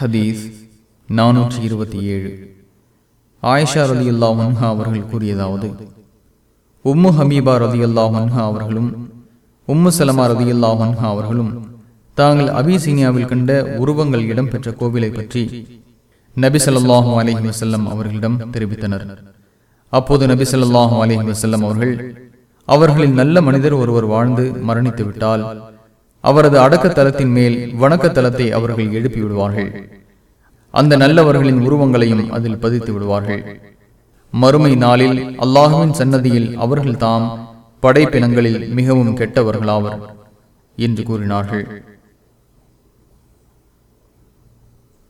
ஹதீஸ் நானூற்றி இருபத்தி ஏழு. ஆயிஷா ரதி அல்லாஹன்ஹா அவர்கள் கூறியதாவது உம்மு ஹமீபா ரதி அல்லாஹன்ஹா அவர்களும் உம்மு சலமா ரதி அல்லாஹன்ஹா அவர்களும் தாங்கள் அபிசீனியாவில் கண்ட உருவங்கள் இடம்பெற்ற கோவிலை பற்றி நபி சொல்லாஹு அலஹி வசல்லம் அவர்களிடம் தெரிவித்தனர். அப்போது நபி சொல்லாஹு அலஹி வசல்லம் அவர்கள் அவர்களின் நல்ல மனிதர் ஒருவர் வாழ்ந்து மரணித்து விட்டால் அவரது அடக்கத்தலத்தின் மேல் வணக்கத்தலத்தை அவர்கள் எழுப்பி விடுவார்கள் அந்த நல்லவர்களின் உருவங்களையும் அதில் பதித்து விடுவார்கள். மறுமை நாளில் அல்லாஹுவின் சன்னதியில் அவர்கள் தாம் படைப்பினங்களில் மிகவும் கெட்டவர்களாவர் என்று கூறினார்கள்.